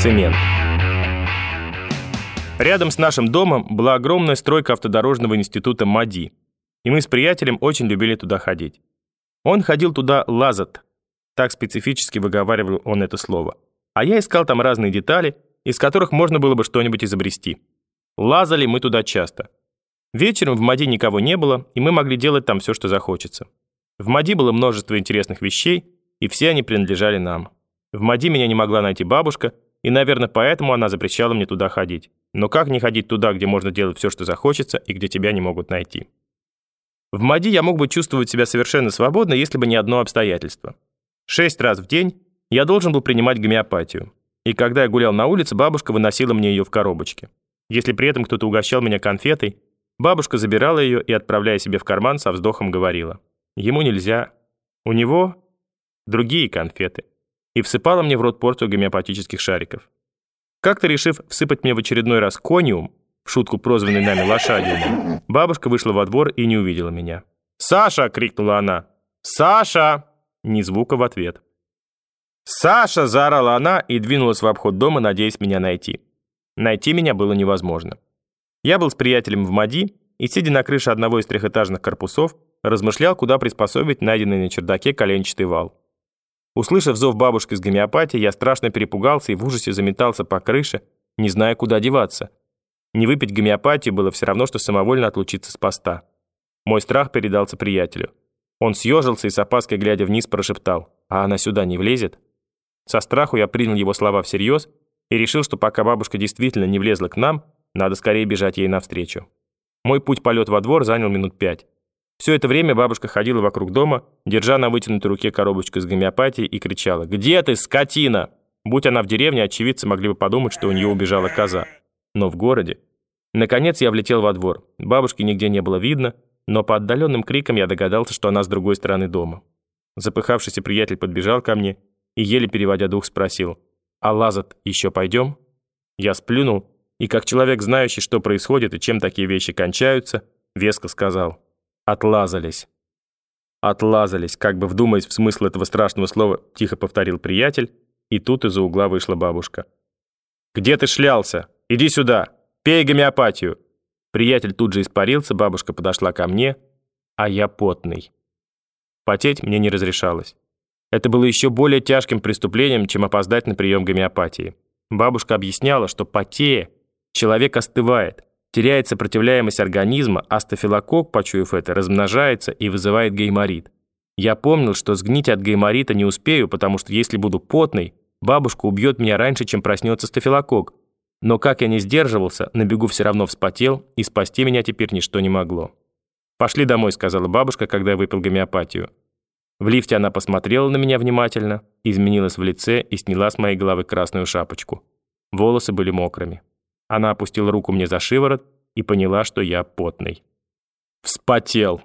Цемент. Рядом с нашим домом была огромная стройка автодорожного института МАДИ, и мы с приятелем очень любили туда ходить. Он ходил туда лазать, так специфически выговаривал он это слово. А я искал там разные детали, из которых можно было бы что-нибудь изобрести. Лазали мы туда часто. Вечером в МАДИ никого не было, и мы могли делать там все, что захочется. В МАДИ было множество интересных вещей, и все они принадлежали нам. В МАДИ меня не могла найти бабушка, и, наверное, поэтому она запрещала мне туда ходить. Но как не ходить туда, где можно делать все, что захочется, и где тебя не могут найти? В МАДИ я мог бы чувствовать себя совершенно свободно, если бы не одно обстоятельство. Шесть раз в день я должен был принимать гомеопатию. И когда я гулял на улице, бабушка выносила мне ее в коробочке. Если при этом кто-то угощал меня конфетой, бабушка забирала ее и, отправляя себе в карман, со вздохом говорила. Ему нельзя. У него другие конфеты. И всыпала мне в рот порцию гомеопатических шариков. Как-то решив всыпать мне в очередной раз кониум, в шутку прозванный нами лошадью, бабушка вышла во двор и не увидела меня. «Саша!» — крикнула она. «Саша!» Ни звука в ответ. «Саша!» – заорала она и двинулась в обход дома, надеясь меня найти. Найти меня было невозможно. Я был с приятелем в МАДИ и, сидя на крыше одного из трехэтажных корпусов, размышлял, куда приспособить найденный на чердаке коленчатый вал. Услышав зов бабушки с гомеопатией, я страшно перепугался и в ужасе заметался по крыше, не зная, куда деваться. Не выпить гомеопатию было все равно, что самовольно отлучиться с поста. Мой страх передался приятелю. Он съежился и с опаской, глядя вниз, прошептал, «А она сюда не влезет?» Со страху я принял его слова всерьез и решил, что пока бабушка действительно не влезла к нам, надо скорее бежать ей навстречу. Мой путь-полет во двор занял минут пять. Все это время бабушка ходила вокруг дома, держа на вытянутой руке коробочку с гомеопатией и кричала «Где ты, скотина?» Будь она в деревне, очевидцы могли бы подумать, что у нее убежала коза. Но в городе... Наконец я влетел во двор. Бабушки нигде не было видно, но по отдаленным крикам я догадался, что она с другой стороны дома. Запыхавшийся приятель подбежал ко мне и, еле переводя дух, спросил, «А лазат еще пойдем?» Я сплюнул, и как человек, знающий, что происходит и чем такие вещи кончаются, веско сказал, «Отлазались». «Отлазались», как бы вдумаясь в смысл этого страшного слова, тихо повторил приятель, и тут из-за угла вышла бабушка. «Где ты шлялся? Иди сюда! Пей гомеопатию!» Приятель тут же испарился, бабушка подошла ко мне, а я потный. Потеть мне не разрешалось. Это было еще более тяжким преступлением, чем опоздать на прием гомеопатии. Бабушка объясняла, что потея человек остывает, теряет сопротивляемость организма, а стафилококк, почуяв это, размножается и вызывает гейморит. Я помнил, что сгнить от гейморита не успею, потому что если буду потный, бабушка убьет меня раньше, чем проснется стафилококк. Но как я не сдерживался, на бегу все равно вспотел, и спасти меня теперь ничто не могло. «Пошли домой», — сказала бабушка, когда я выпил гомеопатию. В лифте она посмотрела на меня внимательно, изменилась в лице и сняла с моей головы красную шапочку. Волосы были мокрыми. Она опустила руку мне за шиворот и поняла, что я потный. Вспотел.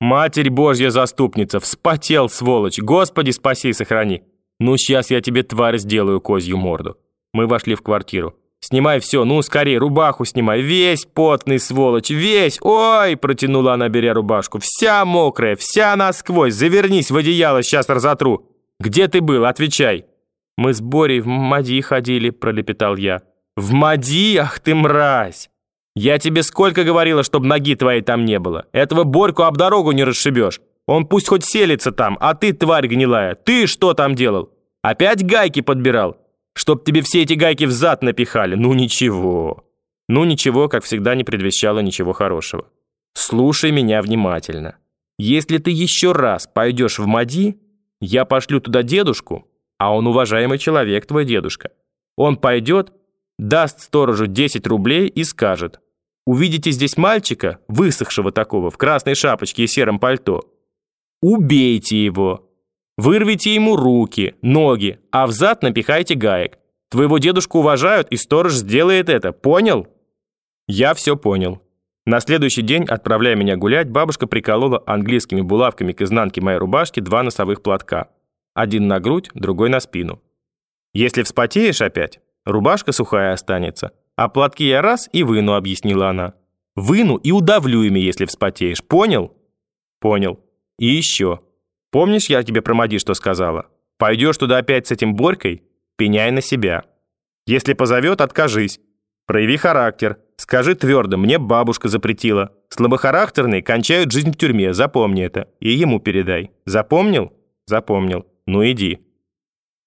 Матерь Божья заступница, вспотел, сволочь. Господи, спаси и сохрани. Ну, сейчас я тебе, тварь, сделаю козью морду. Мы вошли в квартиру. Снимай все, ну, скорее, рубаху снимай. Весь потный, сволочь, весь. Ой, протянула она, беря рубашку. Вся мокрая, вся насквозь. Завернись в одеяло, сейчас разотру. Где ты был? Отвечай. Мы с Борей в МАДИ ходили, пролепетал я. В МАДИ? Ах ты мразь. Я тебе сколько говорила, чтобы ноги твоей там не было. Этого Борьку об дорогу не расшибешь. Он пусть хоть селится там, а ты, тварь гнилая, ты что там делал? Опять гайки подбирал? Чтоб тебе все эти гайки в зад напихали. Ну ничего. Ну ничего, как всегда, не предвещало ничего хорошего. Слушай меня внимательно. Если ты еще раз пойдешь в МАДИ, я пошлю туда дедушку, а он уважаемый человек, твой дедушка. Он пойдет, даст сторожу 10 рублей и скажет, увидите здесь мальчика, высохшего такого, в красной шапочке и сером пальто, убейте его, Вырвите ему руки, ноги, а в зад напихайте гаек. Твоего дедушку уважают, и сторож сделает это. Понял? Я все понял. На следующий день, отправляя меня гулять, бабушка приколола английскими булавками к изнанке моей рубашки два носовых платка. Один на грудь, другой на спину. Если вспотеешь опять, рубашка сухая останется. А платки я раз и выну, объяснила она. Выну и удавлю ими, если вспотеешь. Понял? Понял. И еще. Помнишь, я тебе про Мади что сказала? Пойдешь туда опять с этим Борькой, пеняй на себя. Если позовет, откажись. Прояви характер. Скажи твердо, мне бабушка запретила. Слабохарактерные кончают жизнь в тюрьме, запомни это. И ему передай. Запомнил? Запомнил. Ну иди.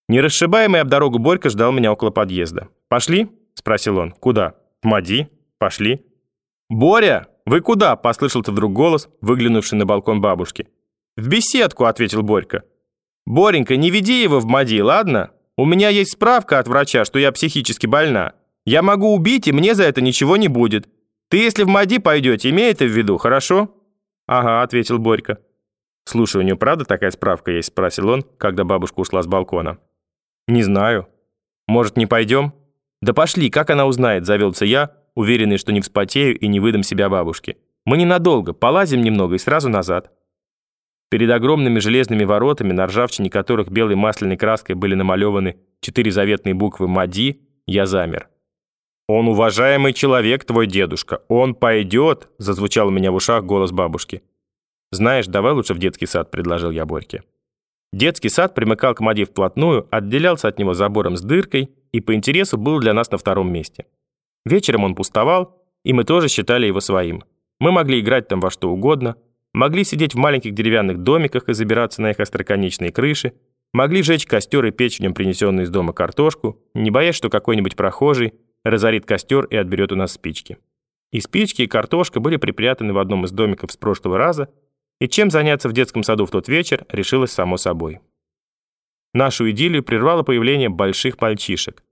Нерасшибаемый об дорогу Борька ждал меня около подъезда. «Пошли?» – спросил он. «Куда?» «В Мади. Пошли». «Боря, вы куда?» – послышался вдруг голос, выглянувший на балкон бабушки. «В беседку», – ответил Борька. «Боренька, не веди его в Мади, ладно? У меня есть справка от врача, что я психически больна. Я могу убить, и мне за это ничего не будет. Ты, если в Мади пойдете, имей это в виду, хорошо?» «Ага», – ответил Борька. «Слушай, у нее правда такая справка есть?» – спросил он, когда бабушка ушла с балкона. «Не знаю. Может, не пойдем?» «Да пошли, как она узнает?» – завелся я, уверенный, что не вспотею и не выдам себя бабушке. «Мы ненадолго, полазим немного и сразу назад». Перед огромными железными воротами, на ржавчине которых белой масляной краской были намалеваны четыре заветные буквы «МАДИ», я замер. «Он уважаемый человек, твой дедушка. Он пойдет!» – зазвучал у меня в ушах голос бабушки. «Знаешь, давай лучше в детский сад», – предложил я Борьке. Детский сад примыкал к Мади вплотную, отделялся от него забором с дыркой и по интересу был для нас на втором месте. Вечером он пустовал, и мы тоже считали его своим. Мы могли играть там во что угодно, могли сидеть в маленьких деревянных домиках и забираться на их остроконечные крыши, могли жечь костер и печь в нем принесенную из дома картошку, не боясь, что какой-нибудь прохожий разорит костер и отберет у нас спички. И спички, и картошка были припрятаны в одном из домиков с прошлого раза, и чем заняться в детском саду в тот вечер, решилось само собой. Нашу идиллию прервало появление больших мальчишек.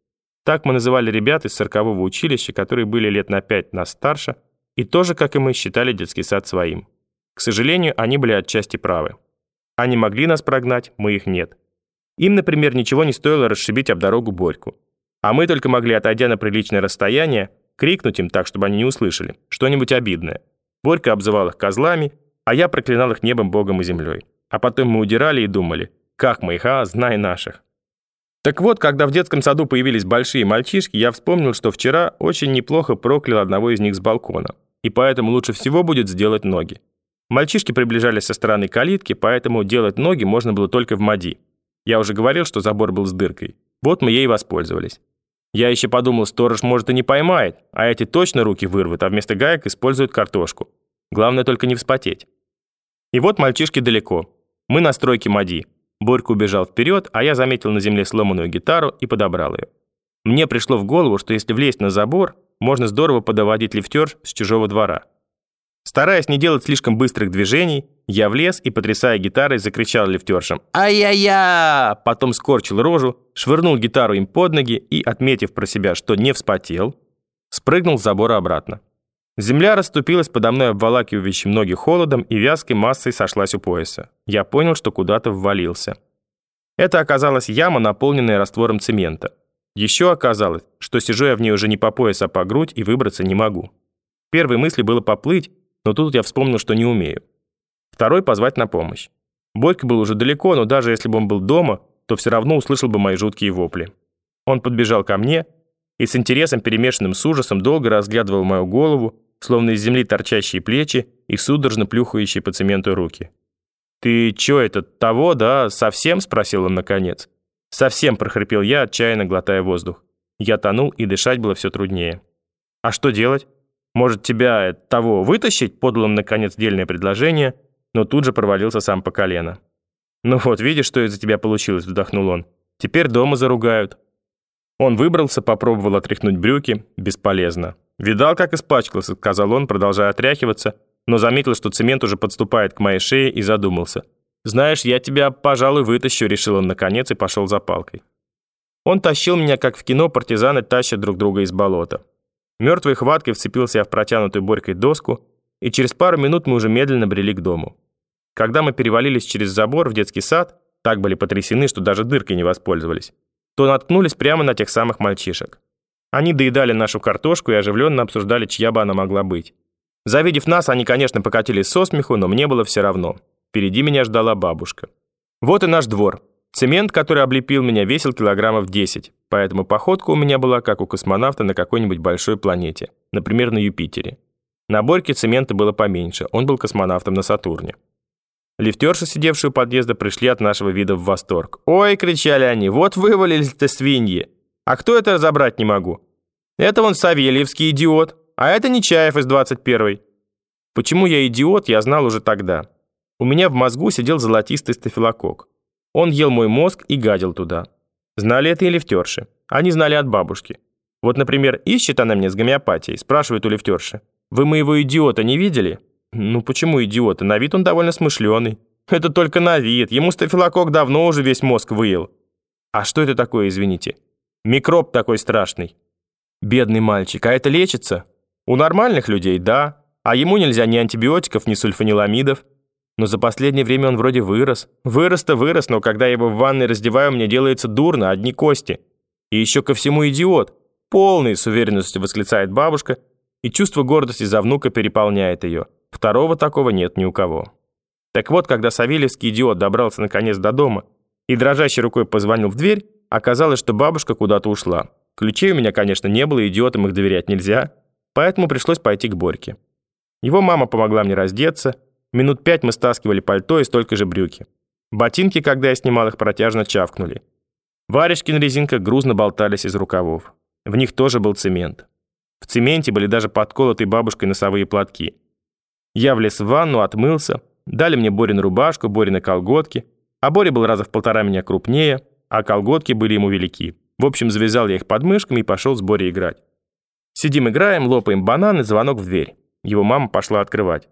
Так мы называли ребят из циркового училища, которые были лет на пять нас старше, и тоже, как и мы, считали детский сад своим. К сожалению, они были отчасти правы. Они могли нас прогнать, мы их нет. Им, например, ничего не стоило расшибить об дорогу Борьку. А мы только могли, отойдя на приличное расстояние, крикнуть им так, чтобы они не услышали, что-нибудь обидное. Борька обзывал их козлами, а я проклинал их небом, Богом и землей. А потом мы удирали и думали, как мы их, а, знай наших. Так вот, когда в детском саду появились большие мальчишки, я вспомнил, что вчера очень неплохо проклял одного из них с балкона, и поэтому лучше всего будет сделать ноги. Мальчишки приближались со стороны калитки, поэтому делать ноги можно было только в МАДИ. Я уже говорил, что забор был с дыркой. Вот мы ей воспользовались. Я еще подумал, сторож может и не поймает, а эти точно руки вырвут, а вместо гаек используют картошку. Главное только не вспотеть. И вот мальчишки далеко. Мы на стройке МАДИ. Борька убежал вперед, а я заметил на земле сломанную гитару и подобрал ее. Мне пришло в голову, что если влезть на забор, можно здорово подоводить лифтер с чужого двора. Стараясь не делать слишком быстрых движений, я влез и, потрясая гитарой, закричал лифтершам «Ай-я-я!», потом скорчил рожу, швырнул гитару им под ноги и, отметив про себя, что не вспотел, спрыгнул с забора обратно. Земля расступилась подо мной обволакивающим ноги холодом и вязкой массой сошлась у пояса. Я понял, что куда-то ввалился. Это оказалась яма, наполненная раствором цемента. Еще оказалось, что сижу я в ней уже не по пояс, а по грудь и выбраться не могу. Первой мыслью было поплыть, но тут я вспомнил, что не умею. Второй — позвать на помощь. Борька был уже далеко, но даже если бы он был дома, то все равно услышал бы мои жуткие вопли. Он подбежал ко мне и с интересом, перемешанным с ужасом, долго разглядывал мою голову, словно из земли торчащие плечи и судорожно плюхающие по цементу руки. «Ты чё это, того, да, совсем?» – спросил он наконец. «Совсем», – прохрипел я, отчаянно глотая воздух. Я тонул, и дышать было все труднее. «А что делать? Может, тебя, того, вытащить?» – подал он, наконец, дельное предложение, но тут же провалился сам по колено. «Ну вот, видишь, что из-за тебя получилось?» – вздохнул он. «Теперь дома заругают». Он выбрался, попробовал отряхнуть брюки. Бесполезно. «Видал, как испачкался», — сказал он, продолжая отряхиваться, но заметил, что цемент уже подступает к моей шее и задумался. «Знаешь, я тебя, пожалуй, вытащу», — решил он наконец и пошел за палкой. Он тащил меня, как в кино партизаны тащат друг друга из болота. Мертвой хваткой вцепился я в протянутую Борькой доску, и через пару минут мы уже медленно брели к дому. Когда мы перевалились через забор в детский сад, так были потрясены, что даже дыркой не воспользовались, то наткнулись прямо на тех самых мальчишек. Они доедали нашу картошку и оживленно обсуждали, чья бы она могла быть. Завидев нас, они, конечно, покатились со смеху, но мне было все равно. Впереди меня ждала бабушка. Вот и наш двор. Цемент, который облепил меня, весил килограммов 10, поэтому походка у меня была, как у космонавта на какой-нибудь большой планете, например, на Юпитере. На Борьке цемента было поменьше, он был космонавтом на Сатурне. Лифтерши, сидевшие у подъезда, пришли от нашего вида в восторг. «Ой!» — кричали они. «Вот вывалились-то свиньи! А кто это разобрать не могу? Это вон Савельевский идиот, а это Нечаев из 21-й. Почему я идиот, я знал уже тогда. У меня в мозгу сидел золотистый стафилококк. Он ел мой мозг и гадил туда. Знали это и лифтерши. Они знали от бабушки. Вот, например, ищет она мне с гомеопатией, спрашивает у лифтерши. «Вы моего идиота не видели?» «Ну почему идиота? На вид он довольно смышленый». «Это только на вид. Ему стафилококк давно уже весь мозг выел». «А что это такое, извините?» «Микроб такой страшный». «Бедный мальчик, а это лечится?» «У нормальных людей, да. А ему нельзя ни антибиотиков, ни сульфаниламидов». Но за последнее время он вроде вырос. Вырос-то вырос, но когда я его в ванной раздеваю, мне делается дурно, одни кости. И еще ко всему идиот. Полный, с уверенностью восклицает бабушка, и чувство гордости за внука переполняет ее. Второго такого нет ни у кого. Так вот, когда Савельевский идиот добрался наконец до дома и дрожащей рукой позвонил в дверь, оказалось, что бабушка куда-то ушла. Ключей у меня, конечно, не было, идиотам их доверять нельзя, поэтому пришлось пойти к Борьке. Его мама помогла мне раздеться, Минут пять мы стаскивали пальто и столько же брюки. Ботинки, когда я снимал их, протяжно чавкнули. Варежки на резинках грузно болтались из рукавов. В них тоже был цемент. В цементе были даже подколотые бабушкой носовые платки. Я влез в ванну, отмылся, дали мне Борин рубашку, Борины колготки, а Боря был раза в полтора меня крупнее, а колготки были ему велики. В общем, завязал я их под мышками и пошел с Борей играть. Сидим играем, лопаем бананы, звонок в дверь. Его мама пошла открывать.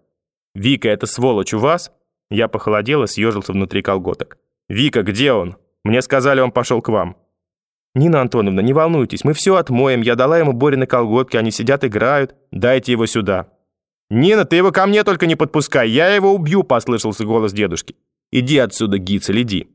«Вика, это сволочь у вас?» Я похолодел и съежился внутри колготок. «Вика, где он? Мне сказали, он пошел к вам». «Нина Антоновна, не волнуйтесь, мы все отмоем. Я дала ему Борины колготки, они сидят, играют. Дайте его сюда». «Нина, ты его ко мне только не подпускай, я его убью», послышался голос дедушки. «Иди отсюда, Гицель, иди».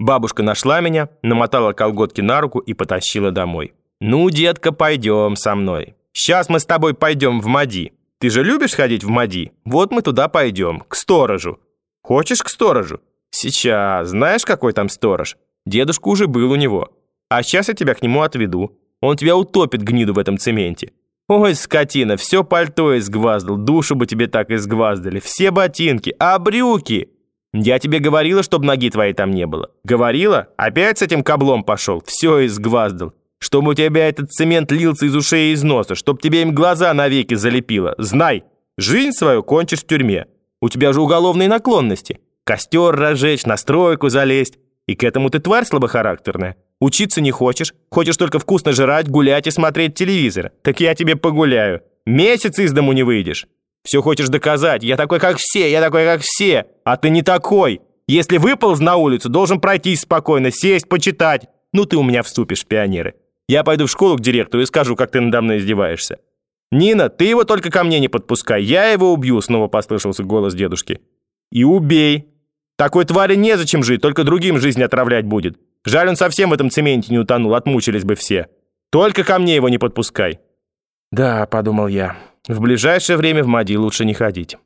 Бабушка нашла меня, намотала колготки на руку и потащила домой. «Ну, детка, пойдем со мной. Сейчас мы с тобой пойдем в МАДИ». Ты же любишь ходить в МАДИ? Вот мы туда пойдем, к сторожу. Хочешь к сторожу? Сейчас. Знаешь, какой там сторож? Дедушка уже был у него. А сейчас я тебя к нему отведу. Он тебя утопит, гниду, в этом цементе. Ой, скотина, все пальто изгваздал, душу бы тебе так изгваздали, все ботинки, а брюки? Я тебе говорила, чтобы ноги твоей там не было. Говорила? Опять с этим каблом пошел, все изгваздал чтобы у тебя этот цемент лился из ушей и из носа, чтоб тебе им глаза навеки залепило. Знай, жизнь свою кончишь в тюрьме. У тебя же уголовные наклонности. Костер разжечь, на стройку залезть. И к этому ты тварь слабохарактерная. Учиться не хочешь, хочешь только вкусно жрать, гулять и смотреть телевизор. Так я тебе погуляю. Месяц из дому не выйдешь. Все хочешь доказать, я такой, как все, я такой, как все. А ты не такой. Если выполз на улицу, должен пройтись спокойно, сесть, почитать. Ну ты у меня вступишь пионеры. Я пойду в школу к директору и скажу, как ты надо мной издеваешься». «Нина, ты его только ко мне не подпускай, я его убью», снова послышался голос дедушки. «И убей. Такой твари незачем жить, только другим жизнь отравлять будет. Жаль, он совсем в этом цементе не утонул, отмучились бы все. Только ко мне его не подпускай». «Да», — подумал я, — «в ближайшее время в МАДИ лучше не ходить».